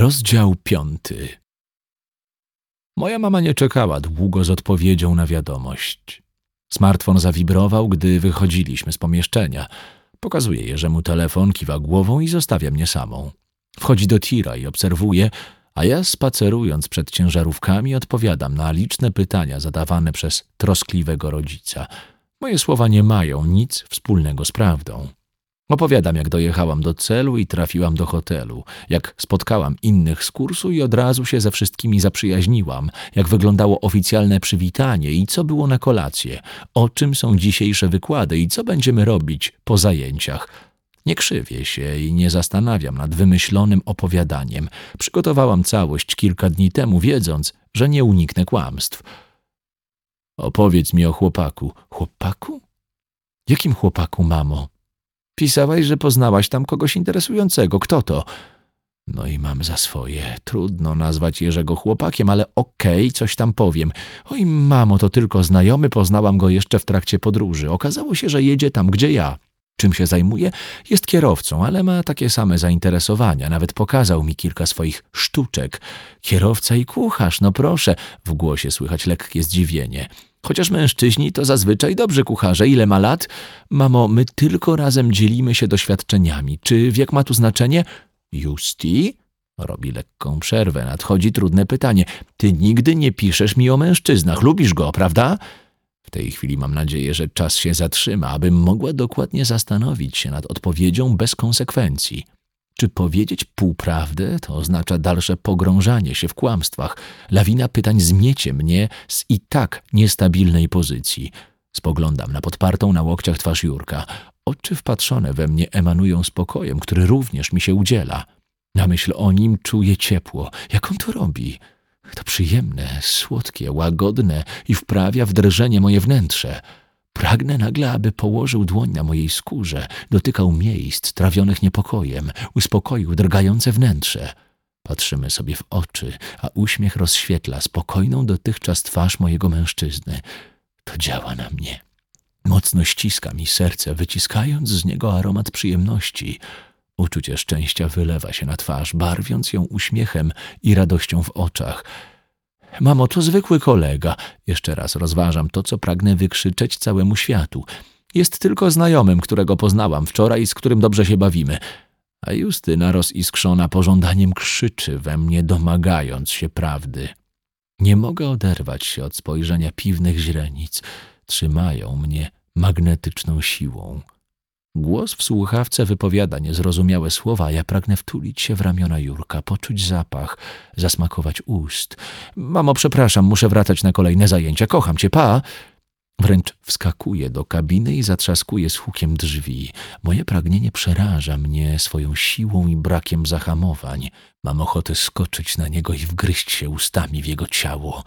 Rozdział piąty. Moja mama nie czekała długo z odpowiedzią na wiadomość. Smartfon zawibrował, gdy wychodziliśmy z pomieszczenia. Pokazuje Jerzemu telefon, kiwa głową i zostawia mnie samą. Wchodzi do tira i obserwuje, a ja spacerując przed ciężarówkami odpowiadam na liczne pytania zadawane przez troskliwego rodzica. Moje słowa nie mają nic wspólnego z prawdą. Opowiadam, jak dojechałam do celu i trafiłam do hotelu, jak spotkałam innych z kursu i od razu się ze wszystkimi zaprzyjaźniłam, jak wyglądało oficjalne przywitanie i co było na kolację, o czym są dzisiejsze wykłady i co będziemy robić po zajęciach. Nie krzywię się i nie zastanawiam nad wymyślonym opowiadaniem. Przygotowałam całość kilka dni temu, wiedząc, że nie uniknę kłamstw. Opowiedz mi o chłopaku. Chłopaku? Jakim chłopaku, mamo? Pisałaś, że poznałaś tam kogoś interesującego. Kto to? No i mam za swoje. Trudno nazwać Jerzego chłopakiem, ale okej, okay, coś tam powiem. Oj, mamo, to tylko znajomy, poznałam go jeszcze w trakcie podróży. Okazało się, że jedzie tam, gdzie ja. Czym się zajmuje? Jest kierowcą, ale ma takie same zainteresowania. Nawet pokazał mi kilka swoich sztuczek. Kierowca i kucharz, no proszę. W głosie słychać lekkie zdziwienie. Chociaż mężczyźni to zazwyczaj dobrzy kucharze. Ile ma lat? Mamo, my tylko razem dzielimy się doświadczeniami. Czy wiek ma tu znaczenie? Justi? Robi lekką przerwę. Nadchodzi trudne pytanie. Ty nigdy nie piszesz mi o mężczyznach. Lubisz go, prawda? W tej chwili mam nadzieję, że czas się zatrzyma, abym mogła dokładnie zastanowić się nad odpowiedzią bez konsekwencji. Czy powiedzieć półprawdę to oznacza dalsze pogrążanie się w kłamstwach? Lawina pytań zmiecie mnie z i tak niestabilnej pozycji. Spoglądam na podpartą na łokciach twarz Jurka. Oczy wpatrzone we mnie emanują spokojem, który również mi się udziela. Na myśl o nim czuję ciepło. Jak on to robi? To przyjemne, słodkie, łagodne i wprawia w drżenie moje wnętrze. Pragnę nagle, aby położył dłoń na mojej skórze, dotykał miejsc trawionych niepokojem, uspokoił drgające wnętrze. Patrzymy sobie w oczy, a uśmiech rozświetla spokojną dotychczas twarz mojego mężczyzny. To działa na mnie. Mocno ściska mi serce, wyciskając z niego aromat przyjemności. Uczucie szczęścia wylewa się na twarz, barwiąc ją uśmiechem i radością w oczach. Mamo, to zwykły kolega. Jeszcze raz rozważam to, co pragnę wykrzyczeć całemu światu. Jest tylko znajomym, którego poznałam wczoraj i z którym dobrze się bawimy. A Justyna roziskrzona pożądaniem krzyczy we mnie, domagając się prawdy. Nie mogę oderwać się od spojrzenia piwnych źrenic. Trzymają mnie magnetyczną siłą. Głos w słuchawce wypowiada niezrozumiałe słowa, a ja pragnę wtulić się w ramiona Jurka, poczuć zapach, zasmakować ust. Mamo, przepraszam, muszę wracać na kolejne zajęcia. Kocham cię, pa! Wręcz wskakuje do kabiny i zatrzaskuje z hukiem drzwi. Moje pragnienie przeraża mnie swoją siłą i brakiem zahamowań. Mam ochotę skoczyć na niego i wgryźć się ustami w jego ciało.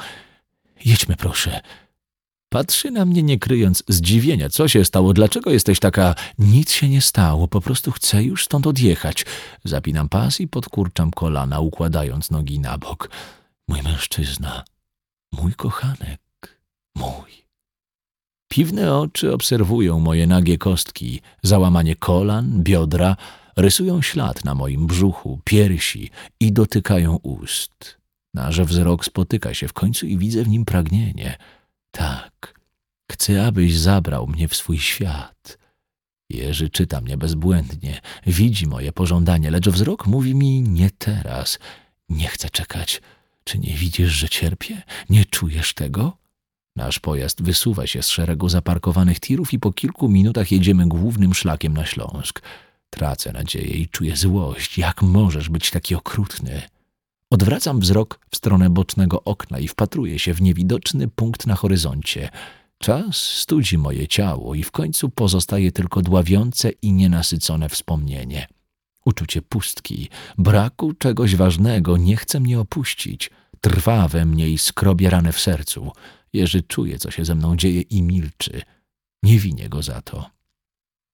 Jedźmy, proszę. Patrzy na mnie nie kryjąc zdziwienia. Co się stało? Dlaczego jesteś taka... Nic się nie stało, po prostu chcę już stąd odjechać. Zapinam pas i podkurczam kolana, układając nogi na bok. Mój mężczyzna, mój kochanek, mój. Piwne oczy obserwują moje nagie kostki, załamanie kolan, biodra, rysują ślad na moim brzuchu, piersi i dotykają ust. Nasz wzrok spotyka się w końcu i widzę w nim pragnienie – tak, chcę, abyś zabrał mnie w swój świat. Jerzy czyta mnie bezbłędnie, widzi moje pożądanie, lecz wzrok mówi mi nie teraz. Nie chcę czekać. Czy nie widzisz, że cierpię? Nie czujesz tego? Nasz pojazd wysuwa się z szeregu zaparkowanych tirów i po kilku minutach jedziemy głównym szlakiem na Śląsk. Tracę nadzieję i czuję złość. Jak możesz być taki okrutny? Odwracam wzrok w stronę bocznego okna i wpatruję się w niewidoczny punkt na horyzoncie. Czas studzi moje ciało i w końcu pozostaje tylko dławiące i nienasycone wspomnienie. Uczucie pustki, braku czegoś ważnego nie chce mnie opuścić. Trwa we mnie i skrobie ranę w sercu. Jerzy czuje, co się ze mną dzieje i milczy. Nie winię go za to.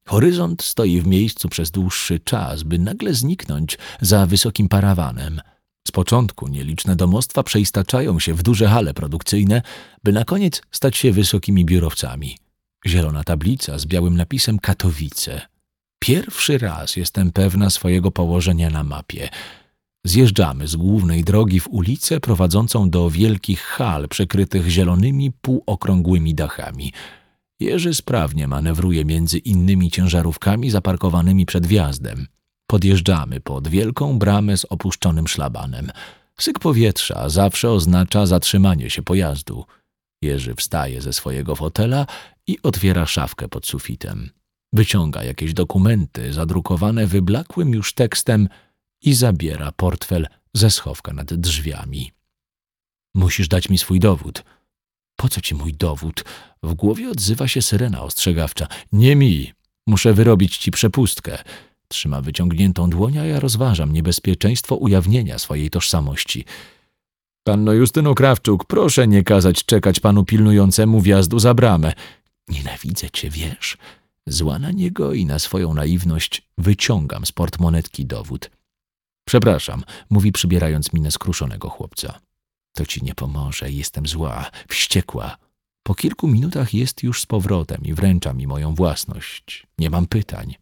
Horyzont stoi w miejscu przez dłuższy czas, by nagle zniknąć za wysokim parawanem – z początku nieliczne domostwa przeistaczają się w duże hale produkcyjne, by na koniec stać się wysokimi biurowcami. Zielona tablica z białym napisem Katowice. Pierwszy raz jestem pewna swojego położenia na mapie. Zjeżdżamy z głównej drogi w ulicę prowadzącą do wielkich hal przykrytych zielonymi, półokrągłymi dachami. Jerzy sprawnie manewruje między innymi ciężarówkami zaparkowanymi przed wjazdem. Podjeżdżamy pod wielką bramę z opuszczonym szlabanem. Syk powietrza zawsze oznacza zatrzymanie się pojazdu. Jerzy wstaje ze swojego fotela i otwiera szafkę pod sufitem. Wyciąga jakieś dokumenty zadrukowane wyblakłym już tekstem i zabiera portfel ze schowka nad drzwiami. Musisz dać mi swój dowód. Po co ci mój dowód? W głowie odzywa się syrena ostrzegawcza. Nie mi. Muszę wyrobić ci przepustkę. Trzyma wyciągniętą dłoń, a ja rozważam niebezpieczeństwo ujawnienia swojej tożsamości. Panno Justyno Krawczuk, proszę nie kazać czekać panu pilnującemu wjazdu za bramę. Nienawidzę cię, wiesz? Zła na niego i na swoją naiwność wyciągam z portmonetki dowód. Przepraszam, mówi przybierając minę skruszonego chłopca. To ci nie pomoże, jestem zła, wściekła. Po kilku minutach jest już z powrotem i wręcza mi moją własność. Nie mam pytań.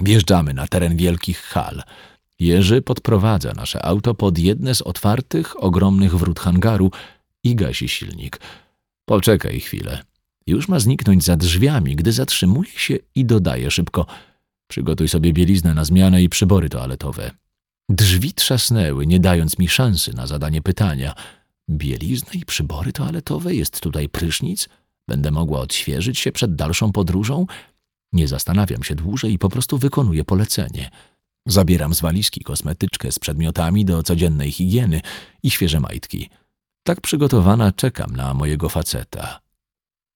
Wjeżdżamy na teren wielkich hal. Jerzy podprowadza nasze auto pod jedne z otwartych, ogromnych wrót hangaru i gasi silnik. Poczekaj chwilę. Już ma zniknąć za drzwiami, gdy zatrzymuje się i dodaje szybko: Przygotuj sobie bieliznę na zmianę i przybory toaletowe. Drzwi trzasnęły, nie dając mi szansy na zadanie pytania. Bielizna i przybory toaletowe? Jest tutaj prysznic? Będę mogła odświeżyć się przed dalszą podróżą? Nie zastanawiam się dłużej i po prostu wykonuję polecenie. Zabieram z walizki kosmetyczkę z przedmiotami do codziennej higieny i świeże majtki. Tak przygotowana czekam na mojego faceta.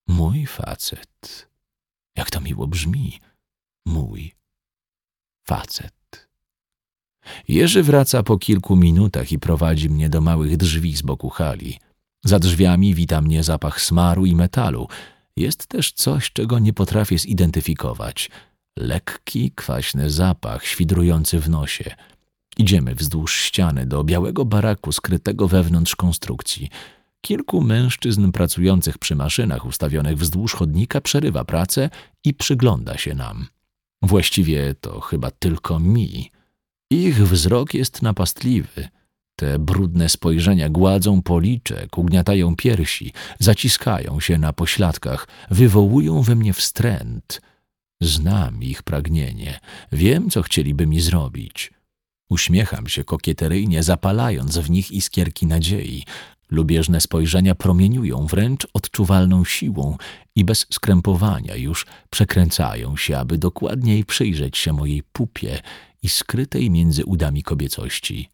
Mój facet. Jak to miło brzmi. Mój facet. Jerzy wraca po kilku minutach i prowadzi mnie do małych drzwi z boku hali. Za drzwiami wita mnie zapach smaru i metalu. Jest też coś, czego nie potrafię zidentyfikować. Lekki, kwaśny zapach świdrujący w nosie. Idziemy wzdłuż ściany do białego baraku skrytego wewnątrz konstrukcji. Kilku mężczyzn pracujących przy maszynach ustawionych wzdłuż chodnika przerywa pracę i przygląda się nam. Właściwie to chyba tylko mi. Ich wzrok jest napastliwy. Te brudne spojrzenia gładzą policzek, ugniatają piersi, zaciskają się na pośladkach, wywołują we mnie wstręt. Znam ich pragnienie, wiem, co chcieliby mi zrobić. Uśmiecham się kokieteryjnie, zapalając w nich iskierki nadziei. Lubieżne spojrzenia promieniują wręcz odczuwalną siłą i bez skrępowania już przekręcają się, aby dokładniej przyjrzeć się mojej pupie i skrytej między udami kobiecości.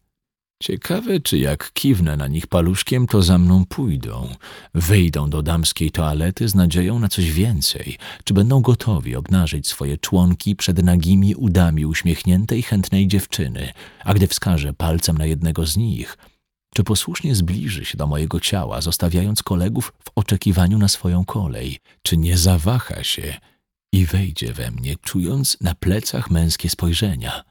Ciekawe, czy jak kiwnę na nich paluszkiem, to za mną pójdą, wyjdą do damskiej toalety z nadzieją na coś więcej, czy będą gotowi obnażyć swoje członki przed nagimi udami uśmiechniętej, chętnej dziewczyny, a gdy wskażę palcem na jednego z nich, czy posłusznie zbliży się do mojego ciała, zostawiając kolegów w oczekiwaniu na swoją kolej, czy nie zawaha się i wejdzie we mnie, czując na plecach męskie spojrzenia –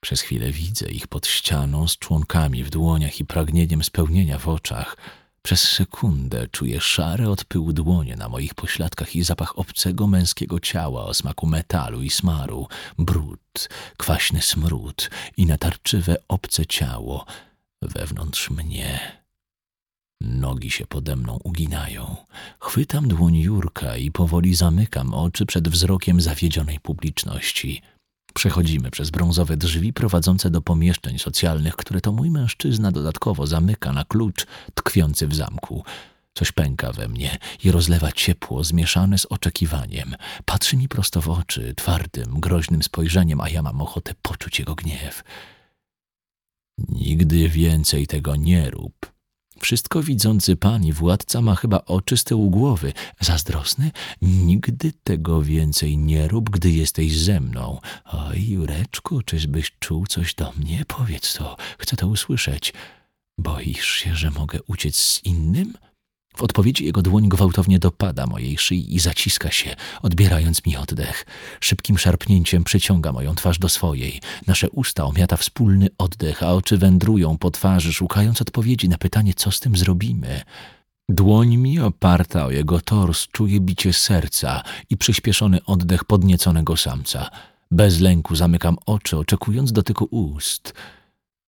przez chwilę widzę ich pod ścianą z członkami w dłoniach i pragnieniem spełnienia w oczach. Przez sekundę czuję szare od pyłu dłonie na moich pośladkach i zapach obcego męskiego ciała o smaku metalu i smaru, brud, kwaśny smród i natarczywe obce ciało wewnątrz mnie. Nogi się pode mną uginają. Chwytam dłoń Jurka i powoli zamykam oczy przed wzrokiem zawiedzionej publiczności – Przechodzimy przez brązowe drzwi prowadzące do pomieszczeń socjalnych, które to mój mężczyzna dodatkowo zamyka na klucz tkwiący w zamku. Coś pęka we mnie i rozlewa ciepło zmieszane z oczekiwaniem. Patrzy mi prosto w oczy, twardym, groźnym spojrzeniem, a ja mam ochotę poczuć jego gniew. Nigdy więcej tego nie rób, wszystko widzący pan i władca ma chyba oczy z tyłu głowy. Zazdrosny? Nigdy tego więcej nie rób, gdy jesteś ze mną. Oj, Jureczku, czyżbyś czuł coś do mnie? Powiedz to, chcę to usłyszeć. Boisz się, że mogę uciec z innym? W odpowiedzi jego dłoń gwałtownie dopada mojej szyi i zaciska się, odbierając mi oddech. Szybkim szarpnięciem przyciąga moją twarz do swojej. Nasze usta omiata wspólny oddech, a oczy wędrują po twarzy, szukając odpowiedzi na pytanie, co z tym zrobimy. Dłoń mi oparta o jego tors czuje bicie serca i przyspieszony oddech podnieconego samca. Bez lęku zamykam oczy, oczekując dotyku ust.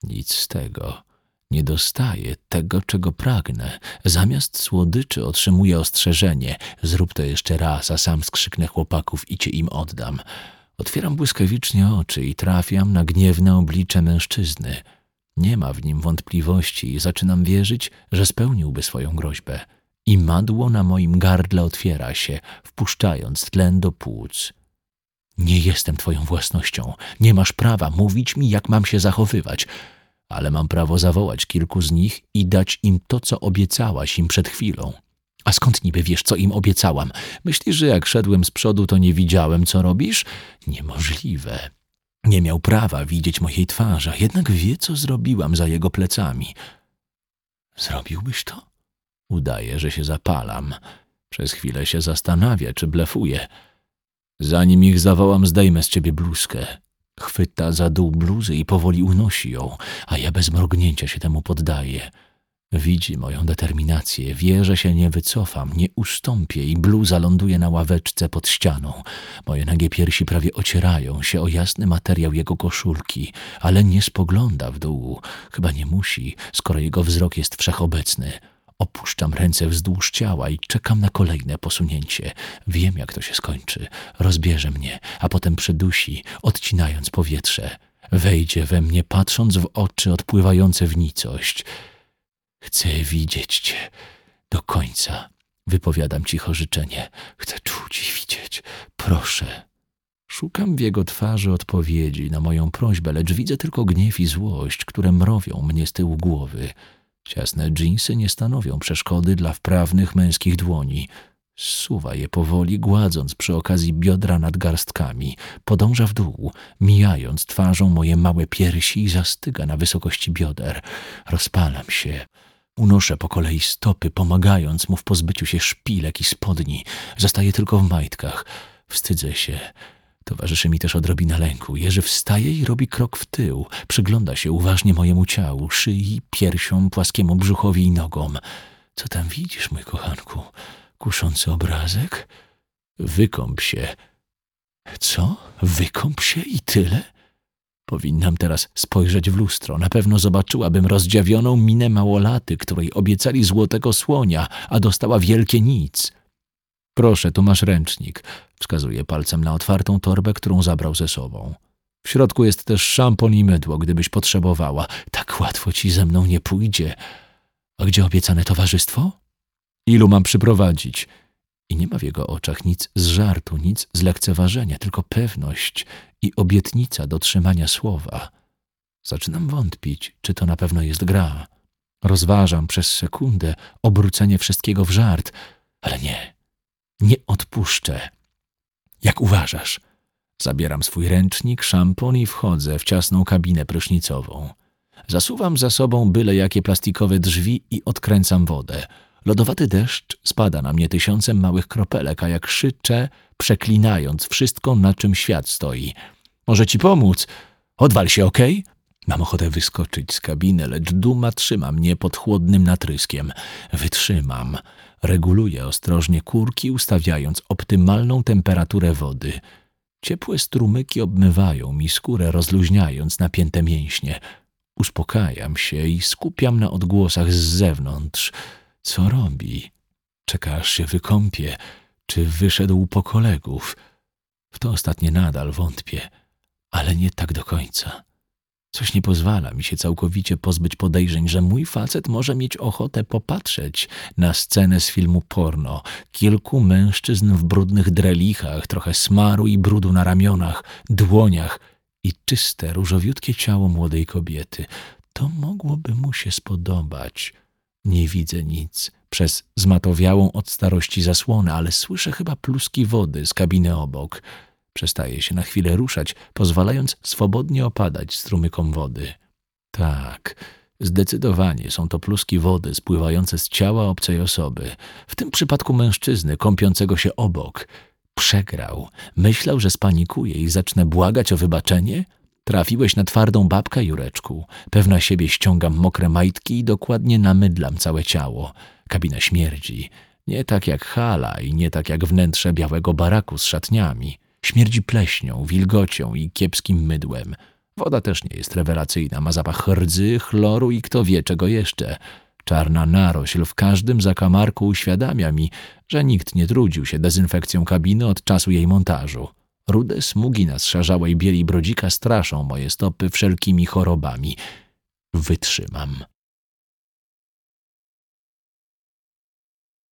Nic z tego. Nie dostaję tego, czego pragnę. Zamiast słodyczy otrzymuję ostrzeżenie. Zrób to jeszcze raz, a sam skrzyknę chłopaków i cię im oddam. Otwieram błyskawicznie oczy i trafiam na gniewne oblicze mężczyzny. Nie ma w nim wątpliwości i zaczynam wierzyć, że spełniłby swoją groźbę. I madło na moim gardle otwiera się, wpuszczając tlen do płuc. Nie jestem twoją własnością. Nie masz prawa mówić mi, jak mam się zachowywać ale mam prawo zawołać kilku z nich i dać im to, co obiecałaś im przed chwilą. A skąd niby wiesz, co im obiecałam? Myślisz, że jak szedłem z przodu, to nie widziałem, co robisz? Niemożliwe. Nie miał prawa widzieć mojej twarzy, jednak wie, co zrobiłam za jego plecami. Zrobiłbyś to? Udaje, że się zapalam. Przez chwilę się zastanawia, czy blefuję. Zanim ich zawołam, zdejmę z ciebie bluzkę. Chwyta za dół bluzy i powoli unosi ją, a ja bez mrugnięcia się temu poddaję. Widzi moją determinację, wie, że się nie wycofam, nie ustąpię i bluza ląduje na ławeczce pod ścianą. Moje nagie piersi prawie ocierają się o jasny materiał jego koszulki, ale nie spogląda w dół. Chyba nie musi, skoro jego wzrok jest wszechobecny. Opuszczam ręce wzdłuż ciała i czekam na kolejne posunięcie. Wiem, jak to się skończy. Rozbierze mnie, a potem przedusi, odcinając powietrze. Wejdzie we mnie, patrząc w oczy odpływające w nicość. Chcę widzieć cię do końca. Wypowiadam cicho życzenie. Chcę czuć i widzieć. Proszę. Szukam w jego twarzy odpowiedzi na moją prośbę, lecz widzę tylko gniew i złość, które mrowią mnie z tyłu głowy. Ciasne dżinsy nie stanowią przeszkody dla wprawnych męskich dłoni. Suwa je powoli, gładząc przy okazji biodra nad garstkami. Podąża w dół, mijając twarzą moje małe piersi i zastyga na wysokości bioder. Rozpalam się. Unoszę po kolei stopy, pomagając mu w pozbyciu się szpilek i spodni. Zostaje tylko w majtkach. Wstydzę się. Towarzyszy mi też odrobina lęku. Jerzy wstaje i robi krok w tył. Przygląda się uważnie mojemu ciału, szyi, piersiom, płaskiemu brzuchowi i nogom. Co tam widzisz, mój kochanku? Kuszący obrazek? Wykąp się. Co? Wykąp się i tyle? Powinnam teraz spojrzeć w lustro. Na pewno zobaczyłabym rozdziawioną minę małolaty, której obiecali złotego słonia, a dostała wielkie nic. Proszę, tu masz ręcznik. Wskazuje palcem na otwartą torbę, którą zabrał ze sobą. W środku jest też szampon i mydło, gdybyś potrzebowała. Tak łatwo ci ze mną nie pójdzie. A gdzie obiecane towarzystwo? Ilu mam przyprowadzić? I nie ma w jego oczach nic z żartu, nic z lekceważenia, tylko pewność i obietnica dotrzymania słowa. Zaczynam wątpić, czy to na pewno jest gra. Rozważam przez sekundę obrócenie wszystkiego w żart, ale nie, nie odpuszczę. Jak uważasz? Zabieram swój ręcznik, szampon i wchodzę w ciasną kabinę prysznicową. Zasuwam za sobą byle jakie plastikowe drzwi i odkręcam wodę. Lodowaty deszcz spada na mnie tysiącem małych kropelek, a jak krzyczę, przeklinając wszystko, na czym świat stoi. Może ci pomóc? Odwal się, okej? Okay? Mam ochotę wyskoczyć z kabiny, lecz duma trzyma mnie pod chłodnym natryskiem. Wytrzymam. Reguluję ostrożnie kurki, ustawiając optymalną temperaturę wody. Ciepłe strumyki obmywają mi skórę, rozluźniając napięte mięśnie. Uspokajam się i skupiam na odgłosach z zewnątrz. Co robi? Czeka aż się wykąpie. Czy wyszedł po kolegów? W to ostatnie nadal wątpię, ale nie tak do końca. Coś nie pozwala mi się całkowicie pozbyć podejrzeń, że mój facet może mieć ochotę popatrzeć na scenę z filmu porno. Kilku mężczyzn w brudnych drelichach, trochę smaru i brudu na ramionach, dłoniach i czyste, różowiutkie ciało młodej kobiety. To mogłoby mu się spodobać. Nie widzę nic przez zmatowiałą od starości zasłonę, ale słyszę chyba pluski wody z kabiny obok. Przestaje się na chwilę ruszać, pozwalając swobodnie opadać strumykom wody. Tak, zdecydowanie są to pluski wody spływające z ciała obcej osoby, w tym przypadku mężczyzny kąpiącego się obok. Przegrał. Myślał, że spanikuje i zacznę błagać o wybaczenie? Trafiłeś na twardą babkę, Jureczku. Pewna siebie ściągam mokre majtki i dokładnie namydlam całe ciało. Kabina śmierdzi. Nie tak jak hala i nie tak jak wnętrze białego baraku z szatniami. Śmierdzi pleśnią, wilgocią i kiepskim mydłem. Woda też nie jest rewelacyjna, ma zapach rdzy, chloru i kto wie czego jeszcze. Czarna narośl w każdym zakamarku uświadamia mi, że nikt nie trudził się dezynfekcją kabiny od czasu jej montażu. Rude smugi na zszarzałej bieli brodzika straszą moje stopy wszelkimi chorobami. Wytrzymam.